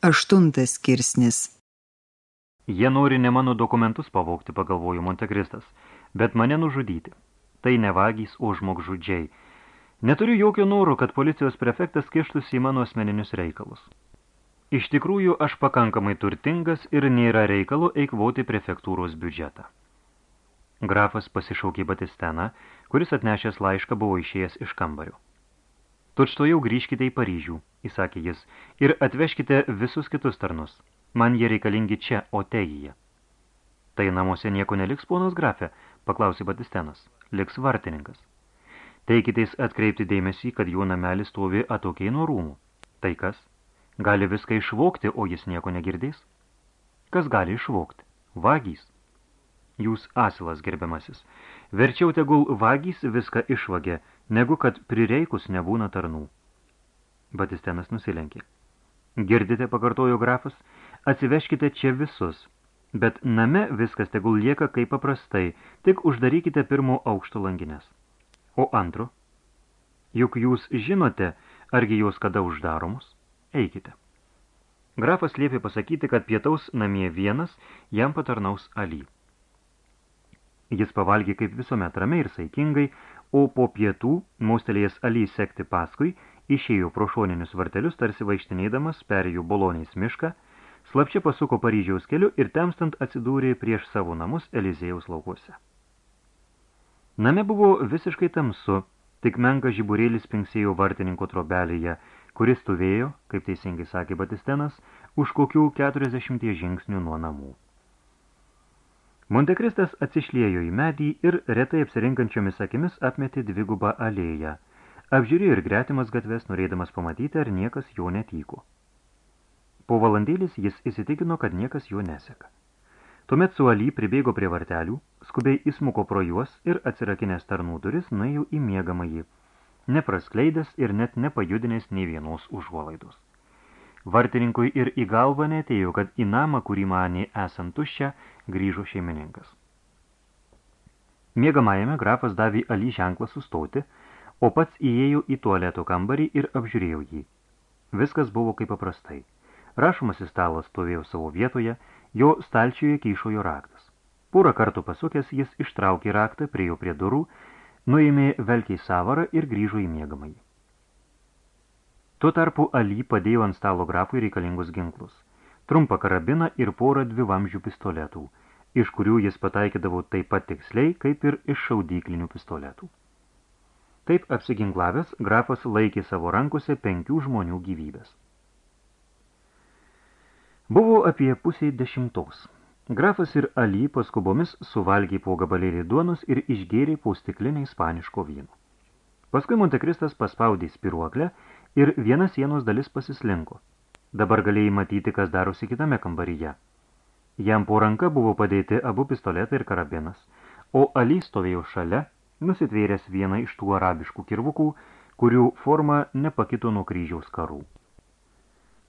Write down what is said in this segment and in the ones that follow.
Aštuntas skirsnis Jie nori ne mano dokumentus pavokti, pagalvojo Montekristas, bet mane nužudyti. Tai ne vagys, o žmogžudžiai. Neturiu jokio noro, kad policijos prefektas kištųsi į mano asmeninius reikalus. Iš tikrųjų, aš pakankamai turtingas ir nėra reikalo eikvoti prefektūros biudžetą. Grafas pasišaukė Batisteną, kuris atnešęs laišką buvo išėjęs iš kambario. Tučto jau grįžkite į Paryžių, įsakė jis, ir atveškite visus kitus tarnus. Man jie reikalingi čia, o tegyje. Tai namuose nieko neliks, ponas grafė, paklausė Batistenas. Liks vartininkas. Teikiteis atkreipti dėmesį, kad jų namelis stovi atokiai nuo rūmų. Tai kas? Gali viską išvokti, o jis nieko negirdės? Kas gali išvokti? Vagys. Jūs asilas, gerbiamasis. Verčiau tegul vagys viską išvagė, negu kad prireikus nebūna tarnų. Batistenas nusilenkė. Girdite, pakartojo grafas, atsiveškite čia visus, bet name viskas tegul lieka kaip paprastai, tik uždarykite pirmo aukšto langinės. O antro? Juk jūs žinote, argi jos kada uždaromos? Eikite. Grafas liepė pasakyti, kad pietaus namie vienas jam patarnaus Ali. Jis pavalgė kaip visuomet ramiai ir saikingai, o po pietų, maustelėjęs Ali sekti paskui, išėjo pro šoninius vartelius, tarsi vaikštinėdamas, perėjų boloniais mišką, slapčia pasuko Paryžiaus keliu ir temstant atsidūrė prieš savo namus Elizėjaus laukuose. Name buvo visiškai tamsu, tik menka žiburėlis pinksėjo vartininko trobelėje, kuris stovėjo, kaip teisingai sakė Batistenas, už kokių 40 žingsnių nuo namų. Montekristas atsišlėjo į medį ir retai apsirinkančiomis akimis apmetė dvigubą alėją – Apžiūrėjo ir gretimas gatves, norėdamas pamatyti, ar niekas jo netyko. Po valandėlis jis įsitikino, kad niekas jo neseka. Tuomet su Ali pribėgo prie vartelių, skubiai įsmuko pro juos ir atsirakinęs tarnų duris nuėjo į miegamąjį, nepraskleidęs ir net nepajudinęs nei vienos užuolaidos. Vartininkui ir į galvą netėjo, kad į namą, kurį manė esant tuščią, grįžo šeimininkas. Miegamajame grafas davė Ali ženklą sustoti, o pats įėjo į tualeto kambarį ir apžiūrėjau jį. Viskas buvo kaip paprastai. Rašomasis stalas stovėjo savo vietoje, jo stalčiuje kyšojo raktas. Porą kartų pasukęs jis ištraukė raktą, priejo prie durų, nuėmė velkiai savarą ir grįžo į miegamąjį. Tuo tarpu Ali padėjo ant stalo grafui reikalingus ginklus. Trumpą karabiną ir porą dvivamžių pistoletų, iš kurių jis pataikydavo taip pat tiksliai, kaip ir iš šaudyklinių pistoletų. Taip apsiginklavęs, grafas laikė savo rankose penkių žmonių gyvybės. Buvo apie pusiai dešimtos. Grafas ir Ali paskubomis suvalgė po gabalėlį duonos ir išgėrė po stiklinę ispaniško vyno. Paskui Montekristas paspaudė spiruoklę ir viena sienos dalis pasislinko. Dabar galėjai matyti, kas darosi kitame kambaryje. Jam po ranka buvo padėti abu pistoletai ir karabinas, o Ali stovėjo šalia, nusitvėręs vieną iš tų arabiškų kirvukų, kurių forma nepakito nuo kryžiaus karų.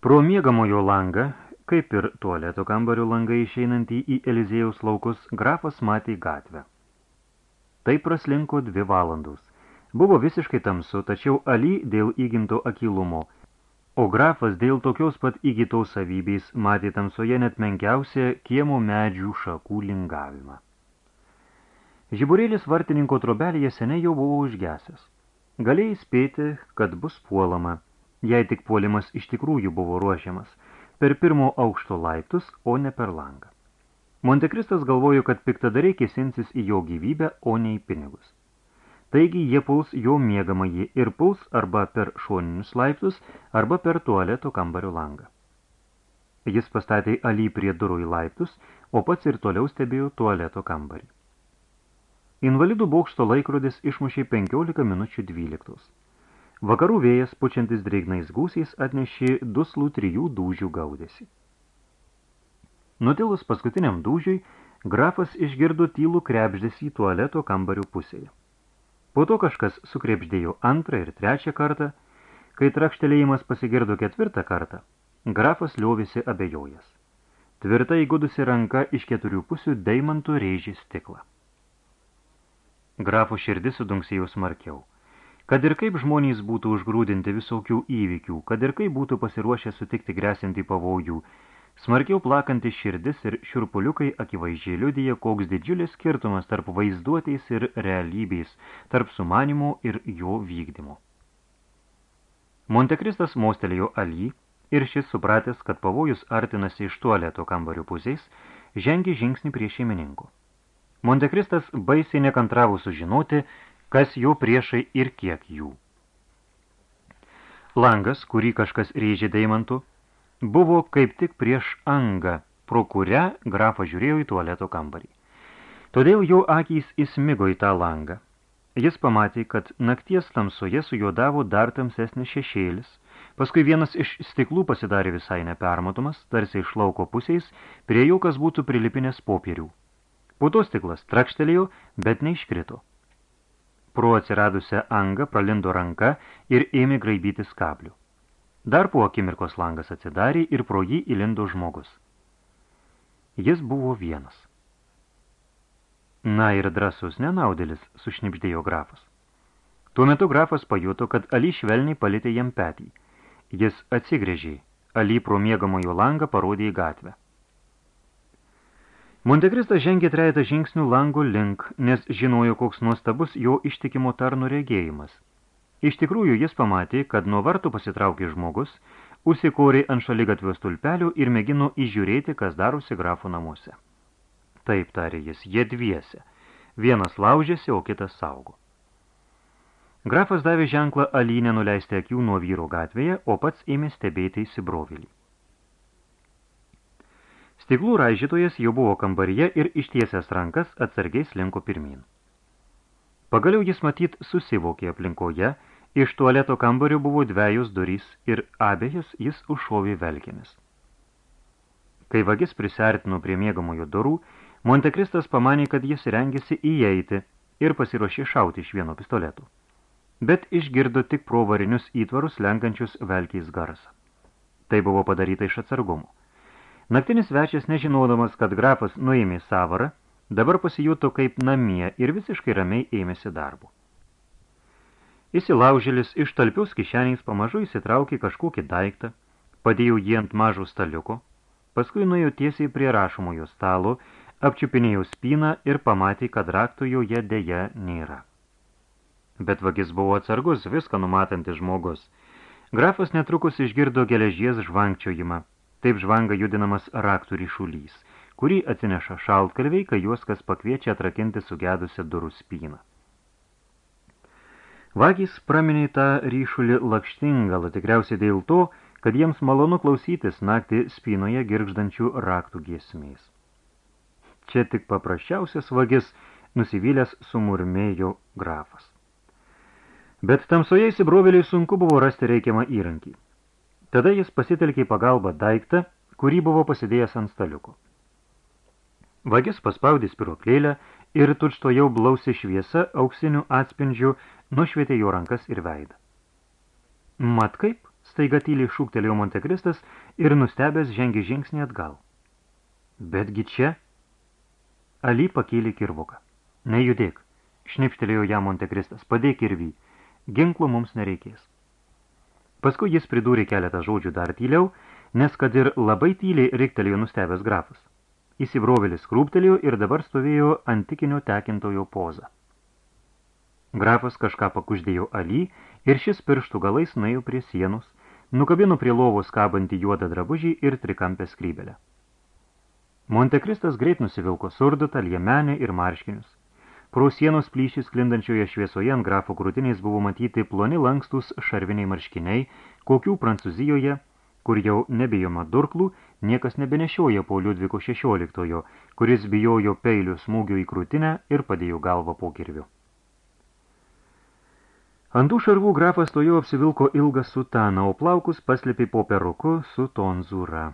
Pro miegamojo langą, kaip ir tualeto kambario langai išeinantį į Elizėjaus laukus, grafas matė gatvę. Tai praslinko dvi valandos. Buvo visiškai tamsu, tačiau Ali dėl įgimto akylumo, o grafas dėl tokios pat įgytos savybės matė tamsoje net menkiausią kiemo medžių šakų lingavimą. Žiburėlis vartininko trobelėje seniai jau buvo užgesęs. Galėjai spėti, kad bus puolama, jei tik puolimas iš tikrųjų buvo ruošiamas, per pirmo aukšto laiptus, o ne per langą. Montekristas galvojo, kad piktadariai kėsinsis į jo gyvybę, o ne į pinigus. Taigi jie puls jo miegamąjį ir puls arba per šoninius laiptus, arba per tualeto kambario langą. Jis pastatė Ali prie durų į laiptus, o pats ir toliau stebėjo tualeto kambarį. Invalidų bokšto laikrodis išmušė 15 minučių 12. Vakarų vėjas, pučiantis dreignais gūsiais, atnešė duslų trijų dūžių gaudėsi. Nutilus paskutiniam dūžiui, grafas išgirdo tylų krebždėsi tualeto kambario pusėje. Po to kažkas sukrebždėjo antrą ir trečią kartą, kai trakštelėjimas pasigirdo ketvirtą kartą, grafas liovėsi abejojas. Tvirtai įgudusi ranka iš keturių pusių deimantų rėžį stiklą. Grafo širdis sudunksėjo smarkiau. Kad ir kaip žmonės būtų užgrūdinti visokių įvykių, kad ir kaip būtų pasiruošę sutikti grėsinti pavojų, smarkiau plakantis širdis ir šiurpuliukai akivaizdžiai liudyja, koks didžiulis skirtumas tarp vaizduotės ir realybės, tarp sumanimo ir jo vykdymo. Montekristas mostelėjo Ali ir šis supratęs, kad pavojus artinasi iš tualeto kambario pusės, žengė žingsnį prie šeimininkų. Montekristas baisiai nekantravo sužinoti, kas jo priešai ir kiek jų. Langas, kurį kažkas rėžė deimantu, buvo kaip tik prieš angą, pro kurią grafas žiūrėjo į tualeto kambarį. Todėl jo akys įsmigo į tą langą. Jis pamatė, kad nakties tamsoje sujodavo dar tamsesnis šešėlis, paskui vienas iš stiklų pasidarė visai nepermatomas, tarsi iš lauko pusės, prie jau kas būtų prilipinės popierių. Po to stiklas trakštelėjo, bet neiškrito. Pro atsiradusią angą pralindo ranka ir ėmė graibytis kablių. Dar po akimirkos langas atsidarė ir pro jį įlindo žmogus. Jis buvo vienas. Na ir drasus nenaudėlis, sušnipždėjo grafas. Tuo metu grafas pajuto, kad Ali švelniai palitė jam petį. Jis atsigrėžė, Ali pro miegamojo langą parodė į gatvę. Montekristas žengė trejetą žingsnių lango link, nes žinojo, koks nuostabus jo ištikimo tarno regėjimas. Iš tikrųjų, jis pamatė, kad nuo vartų pasitraukė žmogus, užsikorė ant šaligatvio stulpelių ir mėgino įžiūrėti, kas darosi grafų namuose. Taip, tarė jis, jie dviese. Vienas laužėsi, o kitas saugo. Grafas davė ženklą Alinę nuleisti akių nuo vyro gatvėje, o pats ėmė stebėti įsibrovilį. Stiklų raižytojas jau buvo kambaryje ir ištiesęs rankas atsargiai slinko pirmin. Pagaliau jis matyt susivokė aplinkoje, iš tualeto kambario buvo dviejus durys ir abejas jis užšovė velkėmis. Kai vagis prisertino prie mėgamojo durų, Montekristas pamanė, kad jis rengėsi įeiti ir pasiruošė šauti iš vieno pistoletų. Bet išgirdo tik pro varinius įtvarus lenkančius velkiais garsą. Tai buvo padaryta iš atsargumo. Naktinis svečias, nežinodamas, kad grafas nuėmė savarą, dabar pasijuto kaip namie ir visiškai ramiai ėmėsi darbų. Įsilaužėlis iš talpiaus kišeniais pamažu įsitraukė kažkokį daiktą, padėjo jį ant mažo staliuko, paskui nuėjo tiesiai prie rašomojo stalo, apčiupinėjo spyną ir pamatė, kad rakto joje dėja nėra. Bet vagis buvo atsargus, viską numatantis žmogus. Grafas netrukus išgirdo geležies žvankčiojimą, Taip žvanga judinamas raktų ryšulys, kurį atsineša šaltkalviai, kai juos kas pakviečia atrakinti sugedusią durų spyną. Vagys praminė tą ryšulį lakštingalą, tikriausiai dėl to, kad jiems malonu klausytis naktį spynoje girgždančių raktų giesmės. Čia tik paprasčiausias vagis nusivylęs sumurmėjo grafas. Bet tamsoje įsibrovėliai sunku buvo rasti reikiamą įrankį. Tada jis pasitelkė pagalbą daiktą, kurį buvo pasidėjęs ant staliuko. Vagis paspaudė spiroklėlę ir tučto jau blausi šviesa auksinių atspindžių nušvietė jo rankas ir veidą. Mat kaip, staiga tyliai šūktelėjo Montekristas ir nustebęs žengė žingsnį atgal. Betgi čia... Ali pakėlė kirvoką. Nejudėk, šnipštelėjo ją Montekristas, padėk irvį, ginklų mums nereikės. Paskui jis pridūrė keletą žodžių dar tyliau, nes kad ir labai tyliai riktelėjo nustebęs grafas. Įsibrovelis krūptelėjo ir dabar stovėjo antikinio tekintojo pozą. Grafas kažką pakuždėjo Ali ir šis pirštų galais nuėjo prie sienos, nukabino prie lovos kabantį juodą drabužį ir trikampę skrybelę. Montekristas greit nusivilko surdutą, liemenę ir marškinius. Pro sienos plyšį sklindančioje šviesoje ant grafo krūtiniais buvo matyti ploni lankstus šarviniai marškiniai, kokių Prancūzijoje, kur jau nebijoma durklų, niekas nebenešioja po Liudviko XVI, kuris bijojo peilių smūgių į krūtinę ir padėjo galvą po kirviu. Ant tų šarvų grafas tojo apsivilko ilgą sutaną, o plaukus paslėpė po peruku su tonzūra.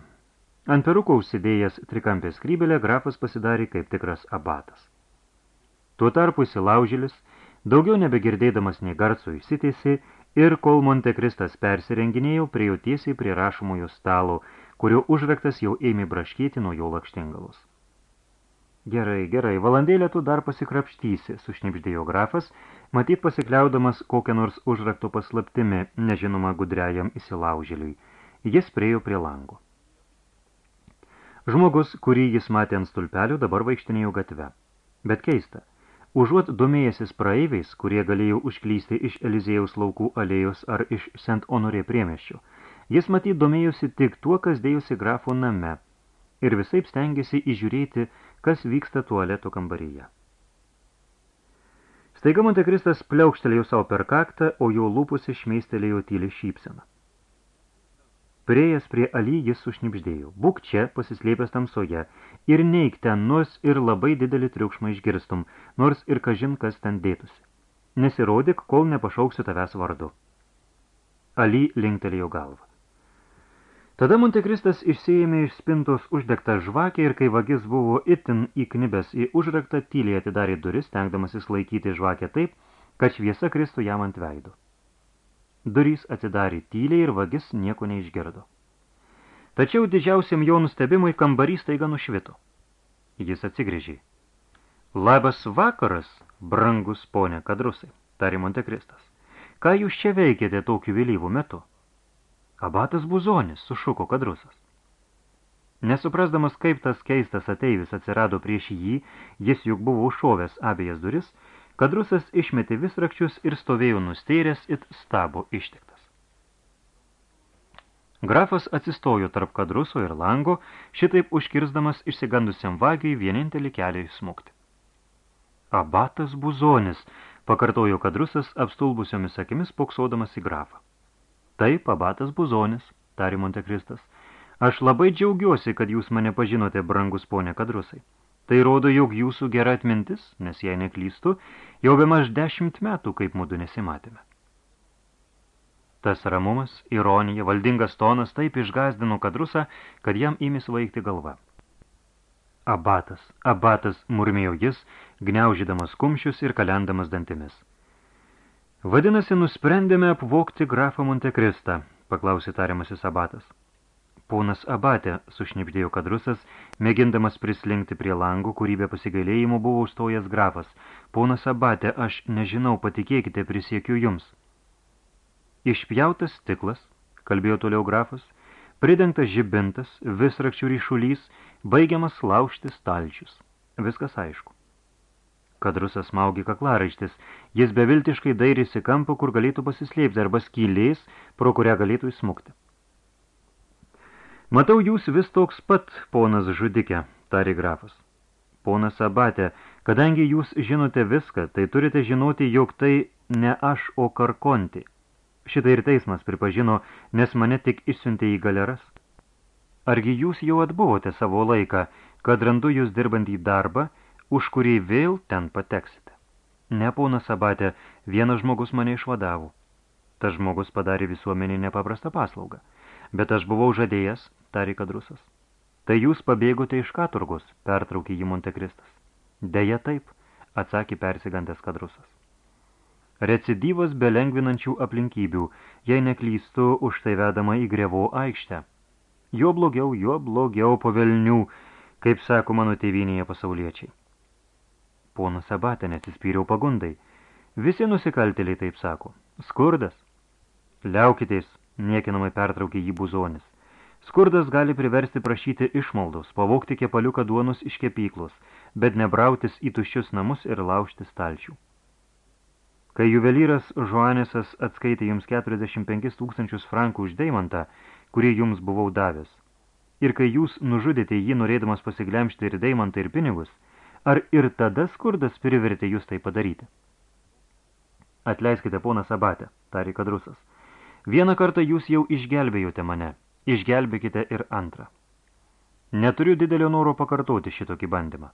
Ant peruko užsidėjęs trikampės skrybelę grafas pasidarė kaip tikras abatas. Tuo tarpu įsilaužėlis, daugiau nebegirdėdamas nei garso įsiteisi ir kol Montekristas persirenginėjo, prie jau tiesiai prie rašomojo stalo, kurio užvektas jau ėmė braškėti nuo jo lakštingalus. Gerai, gerai, valandėlę tu dar pasikrapštysi, sušnipždėjo grafas, matyt pasikliaudamas kokią nors užrakto paslaptimi, nežinoma gudriajam įsilaužėliui. Jis priejo prie lango. Žmogus, kurį jis matė ant stulpelių, dabar vaikštinėjo gatve. Bet keista, užuot domėjęsis praeiviais, kurie galėjo užklysti iš Elizėjaus laukų alėjos ar iš Sent Honorė priemeščio, jis matyt domėjosi tik tuo, kas dėjosi grafo name ir visaip stengiasi įžiūrėti, kas vyksta tualeto kambaryje. Staiga Montekristas pliaukštelėjo savo per kaktą, o jo lūpus išmeistelėjo tylį šypseną. Priejas prie Ali jis sušnipždėjo. Būk čia, pasislėpęs tamsoje, ir neik ten, nors ir labai didelį triukšmą išgirstum, nors ir kažin kas ten dėtusi. Nesirodyk, kol nepašauksiu tavęs vardu. Ali linktelėjo galvą. Tada Montekristas išsiėmė iš spintos uždegtą žvakę ir kai vagis buvo itin įknibęs į užraktą, tyliai atidarė duris, tenkdamasis laikyti žvakę taip, kad šviesa kristų jam ant veido. Durys atsidarė tyliai ir vagis nieko neišgirdo. Tačiau didžiausiam jo nustebimui kambarys taiga nušvito. Jis atsigrėžė. Labas vakaras, brangus ponė kadrusai, tari Montekristas. Ką jūs čia veikėte tokiu vėlyvų metu? Abatas Buzonis, sušuko kadrusas. Nesuprasdamas, kaip tas keistas ateivis atsirado prieš jį, jis juk buvo užšovęs abejas duris, kadrusas išmetė vis rakčius ir stovėjo nusteiręs it stabo ištiktas. Grafas atsistojo tarp kadruso ir lango, šitaip užkirsdamas išsigandusiam vagiai vienintelį kelią įsmukti. Abatas Buzonis, pakartojo kadrusas apstulbusiomis akimis poksodamas į grafą. Taip, abatas Buzonis, tari Montekristas. Aš labai džiaugiuosi, kad jūs mane pažinote, brangus ponė kadrusai. Tai rodo, jog jūsų gera atmintis, nes jei neklystu, jau be maž dešimt metų, kaip mudu nesimatėme. Tas ramumas, ironija, valdingas tonas taip išgazdino kadrusą, kad jam įmis vaikti galva. Abatas, abatas, murmėjo jis, gniaužydamas kumščius ir kalendamas dantimis. Vadinasi, nusprendėme apvokti grafą Montekristą, paklausė tariamasis abatas. Ponas abatė, sušnipdėjo kadrusas, mėgindamas prislinkti prie langų, kurį be pasigailėjimo buvo užstojęs grafas. Ponas abatė, aš nežinau, patikėkite, prisiekiu jums. Išpjautas stiklas, kalbėjo toliau grafas, pridengtas žibintas, visrakčių ryšulys, baigiamas laužti stalčius. Viskas aišku. Kadrusas smaugi kaklaraištis. Jis beviltiškai dairėsi kampą, kur galėtų pasislėpti, arba skylės, pro kurią galėtų įsmukti. Matau, jūs vis toks pat, ponas žudikė, tari grafas. Ponas Abatė, kadangi jūs žinote viską, tai turite žinoti, jog tai ne aš, o karkonti. Šitą ir teismas pripažino, nes mane tik išsiuntė į galeras. Argi jūs jau atbuvote savo laiką, kad randu jūs dirbant į darbą, už kurį vėl ten pateksite. Ne, ponas Abatė, vienas žmogus mane išvadavo. Tas žmogus padarė visuomenį nepaprastą paslaugą. Bet aš buvau žadėjęs, tarė kadrusas. Tai jūs pabėgote iš katurgos, pertraukė jį Montekristas. Deja taip, atsakė persigandęs kadrusas. Recidyvas be lengvinančių aplinkybių, jei neklystu, už tai vedama į grevo aikštę. Jo blogiau, jo blogiau po velnių, kaip sako mano tėvynėje pasauliečiai. Ponas Abatė nesispyriau pagundai. Visi nusikaltėliai taip sako. Skurdas. Liaukitės, niekinamai pertraukė jį buzonis. Skurdas gali priversti prašyti išmaldos, pavokti kepaliuką duonus iš kepyklos, bet nebrautis į tuščius namus ir laužti stalčių. Kai juvelyras Žuanesas atskaitė jums 45 tūkstančius frankų už deimantą, kurį jums buvau davęs, ir kai jūs nužudėte jį norėdamas pasiglemšti ir deimantą ir pinigus, Ar ir tada skurdas privertė jūs tai padaryti? Atleiskite, ponas Abatė, tarė kadrusas. Vieną kartą jūs jau išgelbėjote mane. Išgelbėkite ir antrą. Neturiu didelio noro pakartoti šitokį bandymą.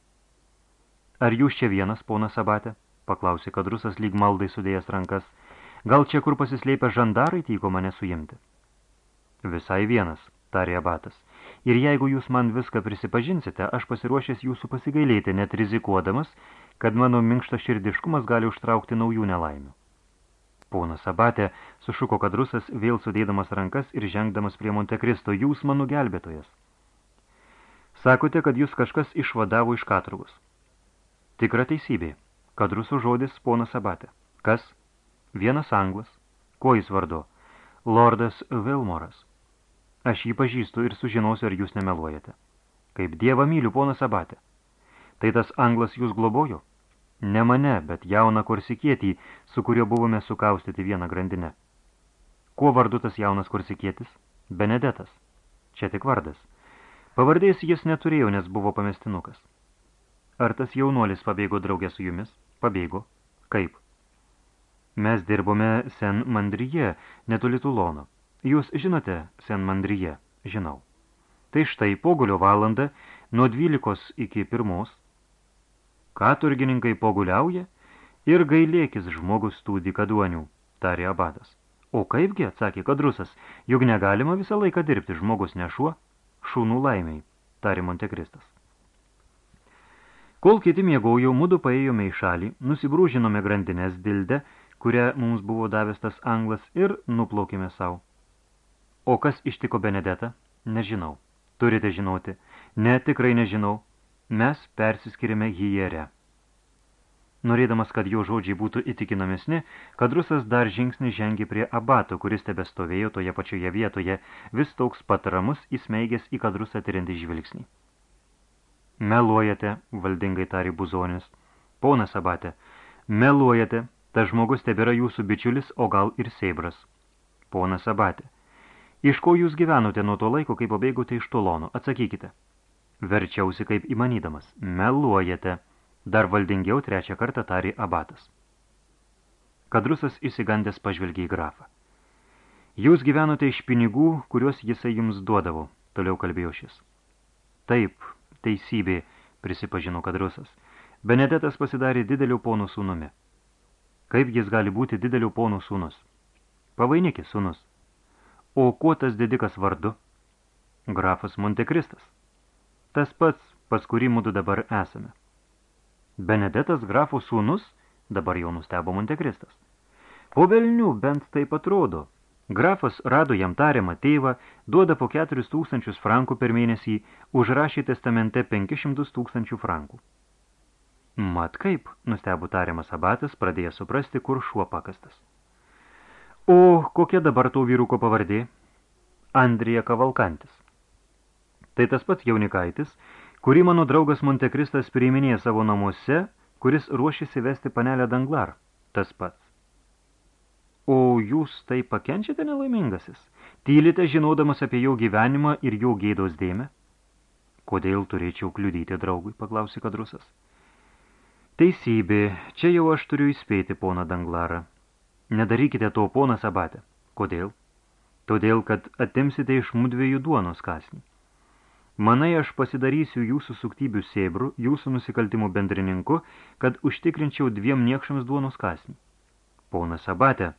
Ar jūs čia vienas, ponas Abatė? Paklausė kadrusas lyg maldai sudėjęs rankas. Gal čia, kur pasislėpę žandarai, tyko mane suimti? Visai vienas, tarė Abatas. Ir jeigu jūs man viską prisipažinsite, aš pasiruošęs jūsų pasigailėti, net rizikuodamas, kad mano minkštas širdiškumas gali užtraukti naujų nelaimių. Ponas Abatė sušuko kadrusas, vėl sudėdamas rankas ir žengdamas prie Montekristo, jūs mano gelbėtojas. Sakote, kad jūs kažkas išvadavo iš katurgus. Tikra teisybė. Kadruso žodis ponas Abatė. Kas? Vienas anglas. Kuo jis vardu? Lordas Vilmoras. Aš jį pažįstu ir sužinosiu, ar jūs nemeluojate. Kaip dievą myliu, ponas Abatė. Tai tas anglas jūs globojo? Ne mane, bet jauną korsikietį, su kuriuo buvome sukaustyti vieną grandinę. Kuo vardu tas jaunas korsikietis? Benedetas. Čia tik vardas. Pavardės jis neturėjo, nes buvo pamestinukas. Ar tas jaunuolis pabėgo draugė su jumis? Pabėgo. Kaip? Mes dirbome Sen Mandryje, netoli Tulono. Jūs žinote Sen Mandryje? Žinau. Tai štai pogulio valandą nuo 12 iki 1. Ką turgininkai poguliauja? Ir gailėkis žmogus tų dikaduonių, tarė abadas. O kaipgi, atsakė kadrusas, juk negalima visą laiką dirbti, žmogus nešuo, šūnų laimiai, tarė Montekristas. Kol kiti miegojo, mudu paėjome į šalį, nusibrūžinome grandinės dildę, kurią mums buvo davęs tas anglas ir nuplaukėme savo. O kas ištiko Benedetą? Nežinau. Turite žinoti. Ne, tikrai nežinau. Mes persiskirime hierę. Norėdamas, kad jo žodžiai būtų įtikinamesni, kadrusas dar žingsnį žengė prie abato, kuris tebe stovėjo toje pačioje vietoje, vis toks pataramus įsmeigęs į kadrusą tyrintį žvilgsnį. Meluojate, valdingai tarė buzonis. Ponas abate, meluojate, tas žmogus tebėra jūsų bičiulis, o gal ir seibras. Ponas abate, iš ko jūs gyvenote nuo to laiko, kai pabėgote iš Tolono? Atsakykite. Verčiausi kaip įmanydamas. Meluojate. Dar valdingiau trečią kartą tarė abatas. Kadrusas įsigandęs pažvelgė į grafą. Jūs gyvenote iš pinigų, kuriuos jisai jums duodavo, toliau kalbėjo šis. Taip, teisybė, prisipažino kadrusas. Benedetas pasidarė didelio ponų sūnumi. Kaip jis gali būti didelio ponų sūnus? Pavainikis sūnus. O kuo tas didikas vardu? Grafas Montekristas. Tas pats, pas kurį mūdu dabar esame. Benedetas grafų sūnus, dabar jau nustebo Montekristas. Po velnių bent taip atrodo. Grafas rado jam tariamą tėvą, duoda po 4 tūkstančius frankų per mėnesį, užrašė testamente 500 tūkstančių frankų. Mat kaip, nustebo tariamas abatas, pradėjo suprasti, kur šuo pakastas. O kokia dabar to vyruko pavardė? Andrija Kavalkantis. Tai tas pats jaunikaitis, kurį mano draugas Montekristas priiminėja savo namuose, kuris ruošiasi vesti panelę Danglar, tas pats. O jūs tai pakenčiate nelaimingasis? Tylite žinodamas apie jo gyvenimą ir jo gėdos dėmę? Kodėl turėčiau kliudyti draugui, paklausė kadrusas. Teisybė, čia jau aš turiu įspėti poną Danglarą. Nedarykite to, ponas Abate. Kodėl? Todėl, kad atimsite iš mudviejų duonos kasnį. Manai, aš pasidarysiu jūsų suktybių sėbrų, jūsų nusikaltimų bendrininku, kad užtikrinčiau dviem niekšams duonos kasnį. Ponas Abate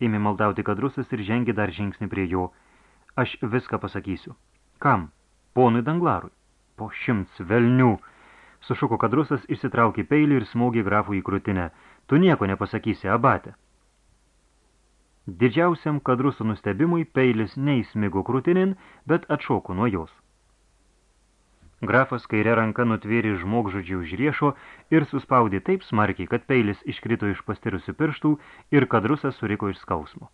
ėmė maldauti kadrusas ir žengė dar žingsnį prie jo. Aš viską pasakysiu. Kam? Ponui Danglarui. Po šimts velnių. Sušuko kadrusas, išsitraukė peilį ir smogė grafų į krūtinę. Tu nieko nepasakysi, Abate. Didžiausiam kadruso nustebimui peilis neįsmigo krūtinin, bet atšoko nuo jos. Grafas kairė ranka nutvėrė žmogžudžių už riešo ir suspaudė taip smarkiai, kad peilis iškrito iš pastirusių pirštų ir kadrusas suriko iš skausmo.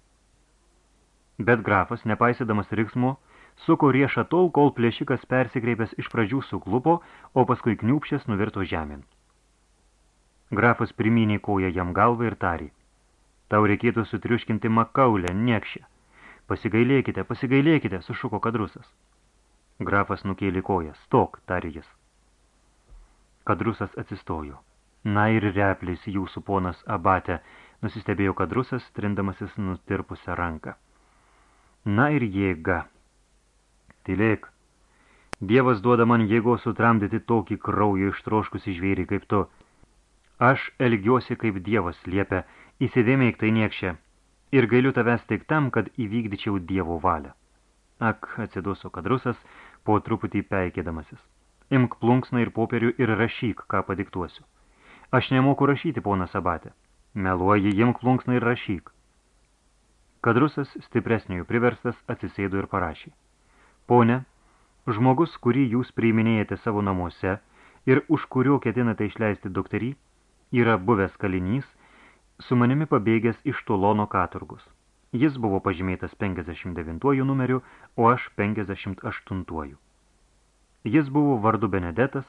Bet grafas, nepaisydamas riksmo, suko riešą tol, kol plėšikas persikreipęs iš pradžių suklupo, o paskui kniūpšės nuvirto žemėn. Grafas primynė koją jam galvą ir tarė. Tau reikėtų sutriuškinti makaulę, niekšę. Pasigailėkite, pasigailėkite, sušuko kadrusas. Grafas nukėlė koją. Stok, tarė jis. Kadrusas atsistojo. Na ir replis jūsų ponas abate, nusistebėjo kadrusas, trindamasis nutirpusią ranką. Na ir jėga. Tylėk. Dievas duoda man jėgos sutramdyti tokį kraujo ištroškusį žvėrį kaip tu. Aš elgiuosi kaip Dievas liepia, įsidėmėk tai niekšė, ir gailiu tavęs tik tam, kad įvykdyčiau Dievo valią. Ak, atsiduso kadrusas, po truputį peikėdamasis. Imk plunksną ir popierių ir rašyk, ką padiktuosiu. Aš nemoku rašyti, ponas Abatė. Meluoji, imk plunksną ir rašyk. Kadrusas stipresniojo priverstas atsisėdo ir parašė. Pone, žmogus, kurį jūs priiminėjate savo namuose ir už kurio ketinate išleisti doktorį, yra buvęs kalinys su manimi pabėgęs iš Tolono katurgus. Jis buvo pažymėtas 59 numeriu, o aš 58. Jis buvo vardu Benedetas,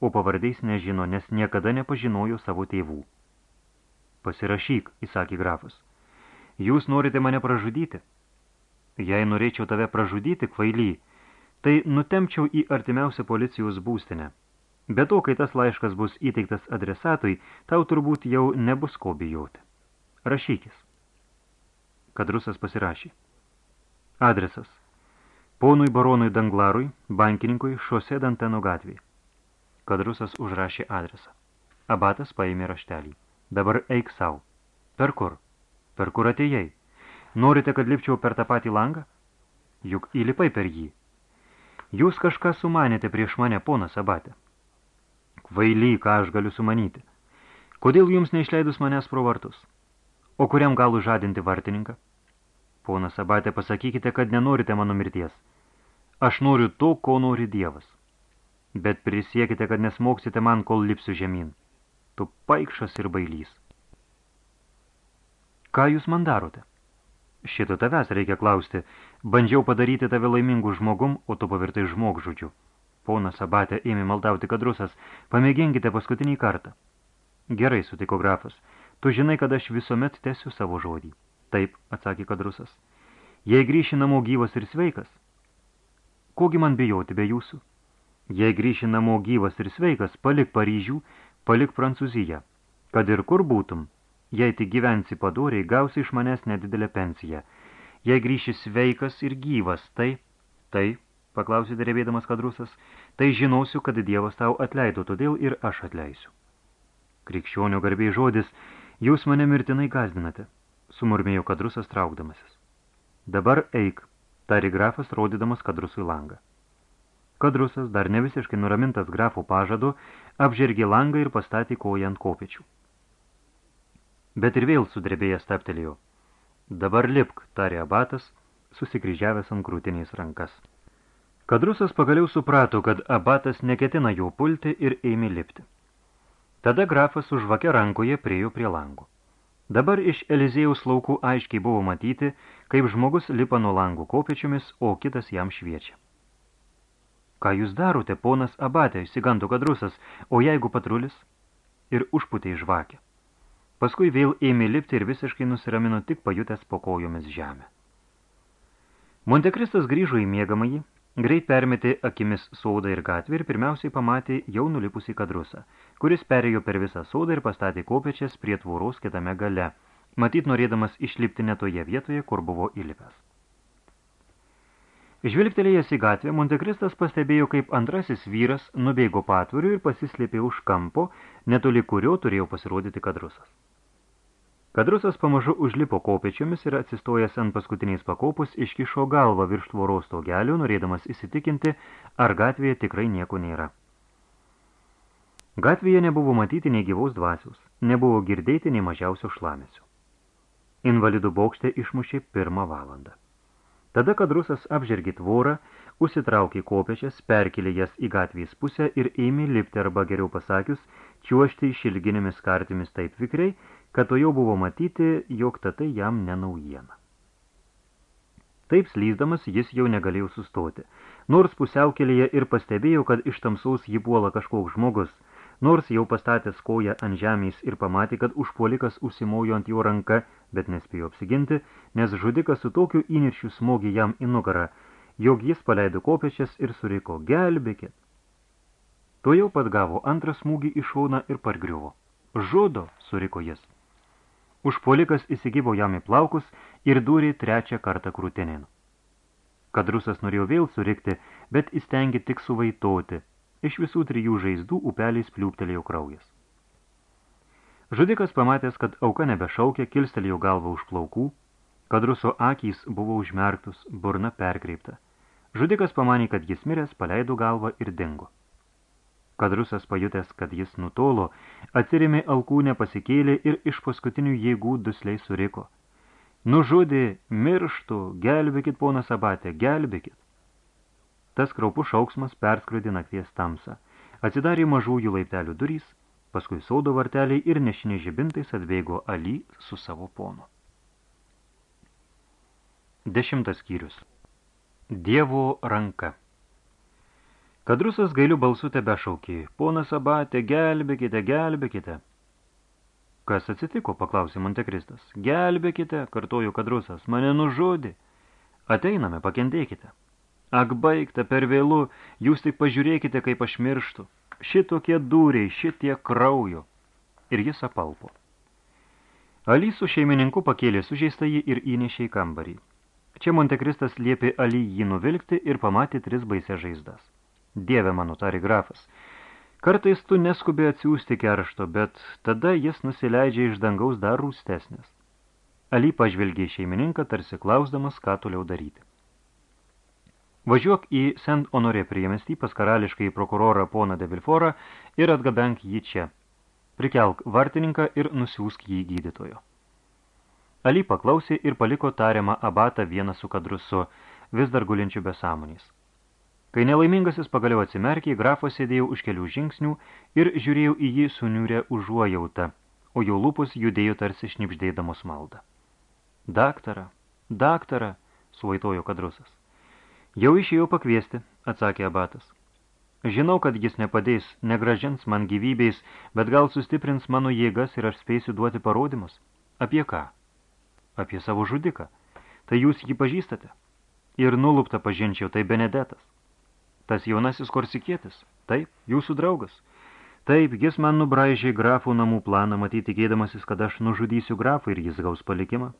o pavardais nežino, nes niekada nepažinojo savo tėvų. Pasirašyk, įsakė grafas. Jūs norite mane pražudyti? Jei norėčiau tave pražudyti, kvaily, tai nutemčiau į artimiausią policijos būstinę. Be to, kai tas laiškas bus įteiktas adresatui, tau turbūt jau nebus ko bijoti. Rašykis. Kadrusas pasirašė. Adresas. Ponui baronui Danglarui, bankininkui, šose Danteno gatvėje. Kadrusas užrašė adresą. Abatas paėmė raštelį. Dabar eik savo. Per kur? Per kur atėjai? Norite, kad lipčiau per tą patį langą? Juk įlipai per jį. Jūs kažką sumanėte prieš mane, ponas Abatė. Kvaily, ką aš galiu sumanyti. Kodėl jums neišleidus manęs pro vartus? O kuriam galų žadinti vartininką? Ponas Abatė, pasakykite, kad nenorite mano mirties. Aš noriu to, ko nori Dievas. Bet prisiekite, kad nesmoksite man, kol lipsiu žemyn. Tu paikšas ir bailys. Ką jūs man darote? Šito tavęs reikia klausti. Bandžiau padaryti tave laimingų žmogum, o tu pavirtai žmogžudžiu. Ponas Abatė ėmė maldauti kadrusas. Pamėginkite paskutinį kartą. Gerai, sutiko grafas. Tu žinai, kad aš visuomet tesiu savo žodį. Taip, atsakė kadrusas. Jei grįši namo gyvas ir sveikas, kogi man bijoti be jūsų? Jei grįši namo gyvas ir sveikas, palik Paryžių, palik Prancūziją. Kad ir kur būtum, jei tik gyvensi padoriai, gausi iš manęs nedidelę pensiją. Jei grįši sveikas ir gyvas, tai, tai, paklausė drebėdamas kadrusas, tai žinosiu, kad Dievas tau atleido, todėl ir aš atleisiu. Krikščionio garbiai žodis, jūs mane mirtinai gazdinate, sumurmėjo kadrusas traukdamasis. Dabar eik, tari grafas, rodydamas kadrusui langą. Kadrusas, dar ne visiškai nuramintas grafo pažadu, apžergė langą ir pastatė koją ant kopiečių. Bet ir vėl sudrebėjęs taptelėjo. Dabar lipk, tarė abatas, susikryžiavęs ant krūtiniais rankas. Kadrusas pagaliau suprato, kad abatas neketina jo pulti ir ėmė lipti. Tada grafas užvakė rankoje priejo prie lango. Dabar iš Elizėjaus laukų aiškiai buvo matyti, kaip žmogus lipa nuo langų kopiečiomis, o kitas jam šviečia. Ką jūs darote, ponas Abatė, įsiganto kadrusas, o jeigu patrulis? Ir užputė į žvakę. Paskui vėl ėmė lipti ir visiškai nusiramino tik pajutęs po kojomis žemę. Montekristas grįžo į miegamąjį, Greit permetė akimis sodą ir gatvę ir pirmiausiai pamatė jau nulipusį kadrusą, kuris perėjo per visą sodą ir pastatė kopečias prie tvoros kitame gale, matyt norėdamas išlipti netoje vietoje, kur buvo įlipęs. Žvilgtelėjęs į gatvę, Montekristas pastebėjo, kaip antrasis vyras nubėgo patviriu ir pasislėpė už kampo, netoli kurio turėjo pasirodyti kadrusas. Kadrusas pamažu užlipo kopėčiomis ir atsistojęs ant paskutiniais pakopus iškišo galvą virš tvoros stogelių, norėdamas įsitikinti, ar gatvėje tikrai nieko nėra. Gatvėje nebuvo matyti nei gyvaus dvasius, nebuvo girdėti nei mažiausio šlamesio. Invalidų bokšte išmušė pirmą valandą. Tada kadrusas apžergė tvorą, užsitraukė kopėčias, perkelė jas į gatvės pusę ir ėmė lipti arba geriau pasakius, čiuošti išilginėmis kartimis taip vikriai, kad to jau buvo matyti, jog tatai jam nenaujiena. Taip slyzdamas jis jau negalėjo sustoti, nors pusiaukelėje ir pastebėjo, kad iš tamsaus jį puola kažkoks žmogus, nors jau pastatęs koją ant žemės ir pamatė, kad užpuolikas užsimojo ant jo ranka, bet nespėjo apsiginti, nes žudikas su tokiu įniršiu smogė jam į nugarą, jog jis paleido kopečias ir suriko gelbėkit. To jau pat gavo antrą smūgį į šoną ir pargriuvo. Žudo, suriko jis. Užpuolikas įsigybo jam į plaukus ir dūrė trečią kartą krūtinėn. Kadrusas norėjo vėl surikti, bet įstengė tik suvaitoti. Iš visų trijų žaizdų upeliais pliūptelėjo kraujas. Žudikas pamatęs, kad auka nebešaukė, kilstelėjo galvą už plaukų, kadruso akys buvo užmerktus, burna perkreipta. Žudikas pamanė, kad jis miręs, paleido galvą ir dingo. Kadrusas pajutęs, kad jis nutolo, atsirėmė alkūnę pasikėlė ir iš paskutinių jėgų dusliai suriko. Nužudė, mirštų, gelbėkit, ponas Abatė, gelbėkit. Tas kraupų šauksmas perskrudė nakties tamsą. Atsidarė mažųjų laiptelių durys, Paskui saudo varteliai ir nešiniai žibintais atbėgo Ali su savo ponu. Dešimtas skyrius. Dievo ranka. Kadrusas gailių balsų tebe šaukė. Ponas Abatė, gelbėkite, gelbėkite. Kas atsitiko, paklausė Montekristas. Gelbėkite, kartojo Kadrusas, mane nužudė. Ateiname, pakentėkite. Ak baigta, per vėlų, jūs tik pažiūrėkite, kaip aš mirštu. Šitokie dūriai, šitie kraujo. Ir jis apalpo. Ali su šeimininku pakėlė sužeistąjį ir įnešė į kambarį. Čia Montekristas liepė Ali jį nuvilkti ir pamatė tris baisės žaizdas. Dieve mano, tari grafas. Kartais tu neskubė atsiųsti keršto, bet tada jis nusileidžia iš dangaus dar rūstesnis. Ali pažvelgė šeimininką, tarsi klausdamas, ką toliau daryti. Važiuok į Sent Honorė priemestį pas karališkai prokurorą poną de Vilforą ir atgabenk jį čia. Prikelk vartininką ir nusiųsk jį gydytojo. Ali paklausė ir paliko tariamą abatą vieną su kadrusu, vis dar gulinčių be sąmonės. Kai nelaimingasis pagaliau atsimerkė, grafas sėdėjau už kelių žingsnių ir žiūrėjau į jį suniūrę užuojautą, o jo lūpus judėjo tarsi šnipždėdamos maldą. Daktara, daktara, suvaitojo kadrusas. Jau išėjau pakviesti, atsakė abatas. Žinau, kad jis nepadės, negražins man gyvybės, bet gal sustiprins mano jėgas ir aš spėsiu duoti parodymus. Apie ką? Apie savo žudiką. Tai jūs jį pažįstate? Ir nulupta pažinčiau, tai Benedetas. Tas jaunasis korsikietis. Taip, jūsų draugas. Taip, jis man nubraižė grafų namų planą, matyti tikėdamasis, kad aš nužudysiu grafą ir jis gaus palikimą.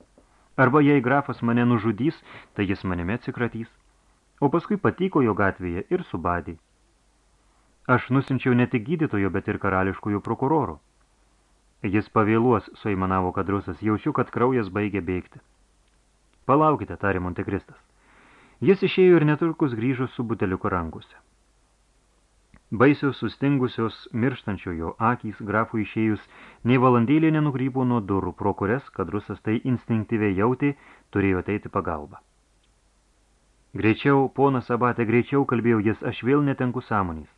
Arba jei grafas mane nužudys, tai jis manime atsikratys. O paskui patiko jo gatvėje ir subadį. Aš nusinčiau ne tik gydytojo, bet ir karališkųjų prokurorų. Jis pavėluos, suimanavo kadrusas, jaučiu, kad kraujas baigė bėgti. Palaukite, tarė Montekristas. Jis išėjo ir netrukus grįžo su buteliuku rankose. Baisios sustingusios mirštančiojo akys grafų išėjus, nei valandėlė nenukrypo nuo durų, pro kurias, kad rusas tai instinktyviai jauti, turėjo ateiti pagalbą. Greičiau, ponas Abatė, greičiau kalbėjau jis, aš vėl netenku sąmonys.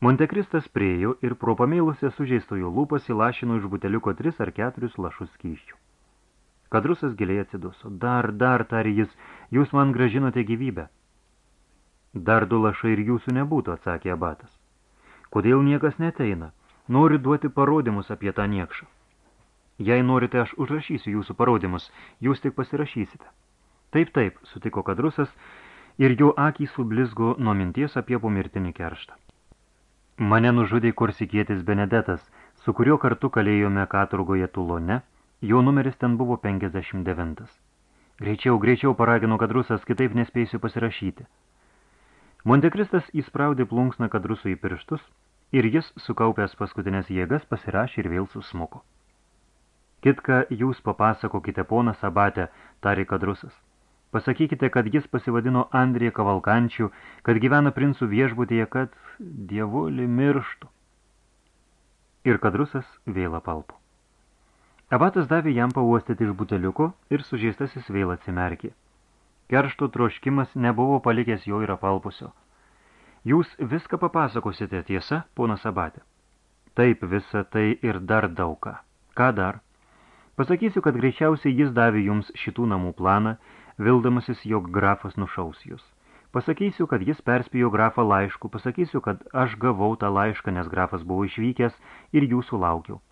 Montekristas priejo ir pro pamėlusią sužeistojo lūpas įlašino iš buteliuko tris ar keturis lašus skyščių. Kadrusas giliai atsiduso. Dar, dar, tarė jis, jūs man gražinote gyvybę. Dar du lašai ir jūsų nebūtų, atsakė abatas. Kodėl niekas neteina? Noriu duoti parodymus apie tą niekšą. Jei norite, aš užrašysiu jūsų parodymus, jūs tik pasirašysite. Taip, taip, sutiko kadrusas, ir jo akys sublizgo nuo minties apie pomirtinį kerštą. Mane nužudė korsikietis Benedetas, su kuriuo kartu kalėjome katurgoje Tulone, Jo numeris ten buvo 59. Greičiau, greičiau paragino kadrusas, kitaip nespėsiu pasirašyti. Montekristas įspraudė plunksną kadrusų į pirštus ir jis, sukaupęs paskutinės jėgas, pasirašė ir vėl susmuko. Kitką jūs papasakokite, ponas Abatė, tarė kadrusas. Pasakykite, kad jis pasivadino Andrija Kavalkančių, kad gyvena princų viešbutėje, kad dievulį mirštų. Ir kadrusas vėl apalpo. Abatas davė jam pauostyti iš buteliuko ir sužeistasis vėl atsimerkė. Keršto troškimas nebuvo palikęs jo ir apalpusio. Jūs viską papasakosite tiesa, ponas Abatė? Taip, visa tai ir dar daugą. Ką dar? Pasakysiu, kad greičiausiai jis davė jums šitų namų planą, vildamasis, jog grafas nušaus jūs. Pasakysiu, kad jis perspėjo grafą laišku, pasakysiu, kad aš gavau tą laišką, nes grafas buvo išvykęs ir jūsų laukiau.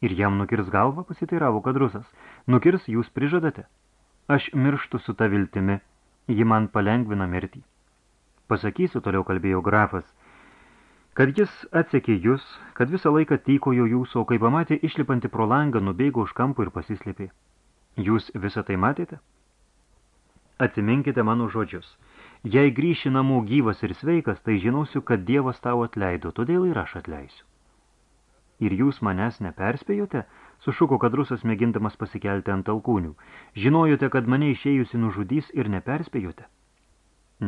Ir jam nukirs galvą, pasiteiravo kadrusas. Nukirs jūs prižadate. Aš mirštu su ta viltimi, ji man palengvina mirtį. Pasakysiu, toliau kalbėjo grafas, kad jis atsekė jūs, kad visą laiką tykojo jūsų, o kai pamatė išlipantį pro langą, nubėgo už kampų ir pasislėpė. Jūs visą tai matėte? Atsiminkite mano žodžius. Jei grįši namų gyvas ir sveikas, tai žinausiu, kad Dievas tau atleido, todėl ir aš atleisiu. Ir jūs manęs neperspėjote? Sušuko kadrusas mėgindamas pasikelti ant alkūnių. Žinojote, kad mane išėjusi nužudys ir neperspėjote?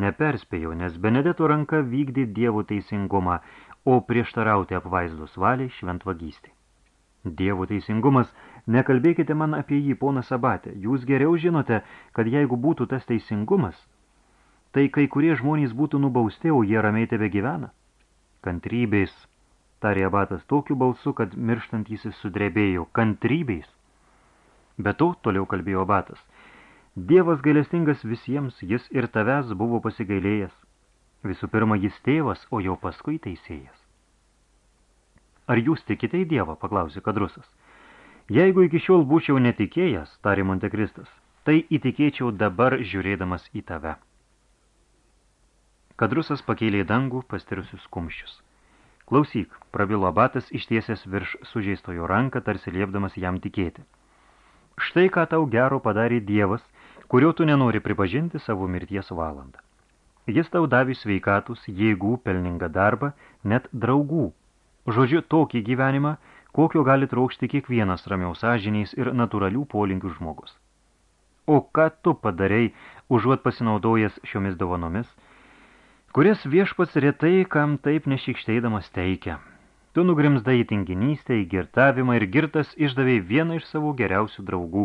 Neperspėjau, nes Benedeto ranka vykdė dievų teisingumą, o prieštarauti apvaizdos valiai šventvagystį. Dievo teisingumas, nekalbėkite man apie jį, ponas Sabatė. Jūs geriau žinote, kad jeigu būtų tas teisingumas, tai kai kurie žmonės būtų nubausti, o jie ramiai tebe gyvena. Kantrybės, tarė abatas tokiu balsu, kad mirštantysis sudrebėjo, kantrybės. Bet to, toliau kalbėjo abatas, Dievas gailestingas visiems, jis ir tavęs buvo pasigailėjęs. Visų pirma, jis tėvas, o jau paskui teisėjas. Ar jūs tikite į Dievą, paklausė kadrusas. Jeigu iki šiol būčiau netikėjęs, tarė Montekristas, tai įtikėčiau dabar žiūrėdamas į tave. Kadrusas pakėlė dangų pastirusius kumščius. Klausyk, prabilo abatas ištiesęs virš sužeistojo ranką, tarsi liepdamas jam tikėti. Štai ką tau gero padarė Dievas, kurio tu nenori pripažinti savo mirties valandą. Jis tau davė sveikatus, jėgų, pelningą darbą, net draugų. Žodžiu, tokį gyvenimą, kokio gali traukšti kiekvienas ramiaus sąžiniais ir natūralių polinkių žmogus. O ką tu padarei, užuot pasinaudojęs šiomis dovanomis, kurias viešpats retai, kam taip nešikšteidamas teikia. Tu nugrimzdai į tinginystę, į girtavimą ir girtas išdavėjai vieną iš savo geriausių draugų.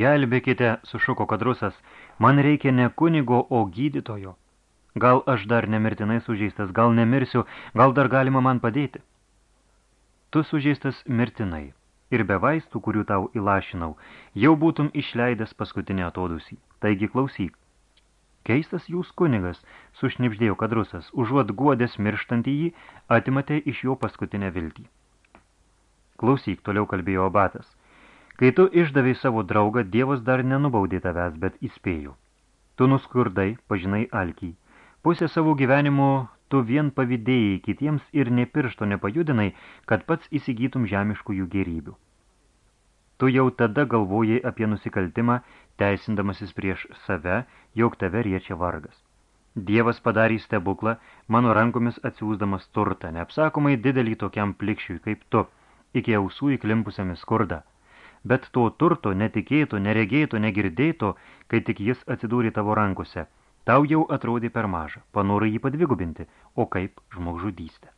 Gelbėkite, sušuko kadrusas, man reikia ne kunigo, o gydytojo. Gal aš dar nemirtinai sužeistas, gal nemirsiu, gal dar galima man padėti. Tu sužeistas mirtinai ir be vaistų, kurių tau įlašinau, jau būtum išleidęs paskutinį atodusį. Taigi klausyk. Keistas jūs kunigas, sušnipždėjo kadrusas, užuot guodės mirštantį jį, atimate iš jo paskutinę viltį. Klausyk, toliau kalbėjo abatas. Kai tu išdavai savo draugą, Dievas dar nenubaudė tavęs, bet įspėjo. Tu nuskurdai, pažinai alkį. Pusę savo gyvenimo tu vien pavydėjai kitiems ir nepiršto nepajudinai, kad pats įsigytum žemiškųjų gerybių. Tu jau tada galvojai apie nusikaltimą, teisindamasis prieš save, jog tave riečia vargas. Dievas padarė stebuklą, mano rankomis atsiūsdamas turtą, neapsakomai didelį tokiam plikščiui kaip tu, iki ausų įklimpusiamis skurdą bet to turto netikėto, neregėto, negirdėto, kai tik jis atsidūrė tavo rankose, tau jau atrodė per mažą, panorai jį padvigubinti, o kaip žmogžudystę.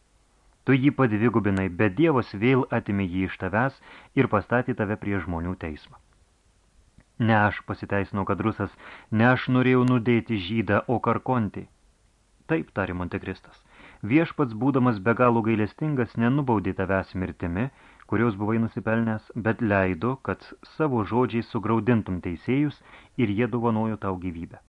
Tu jį padvigubinai, bet Dievas vėl atimė jį iš tavęs ir pastatė tave prie žmonių teismą. Ne aš pasiteisino kadrusas, ne aš norėjau nudėti žydą, o karkontį. Taip, tarė Montekristas, viešpats būdamas be galo gailestingas nenubaudė tavęs mirtimi, kurios buvai nusipelnęs, bet leido, kad savo žodžiais sugraudintum teisėjus ir jie dovanojo tau gyvybę.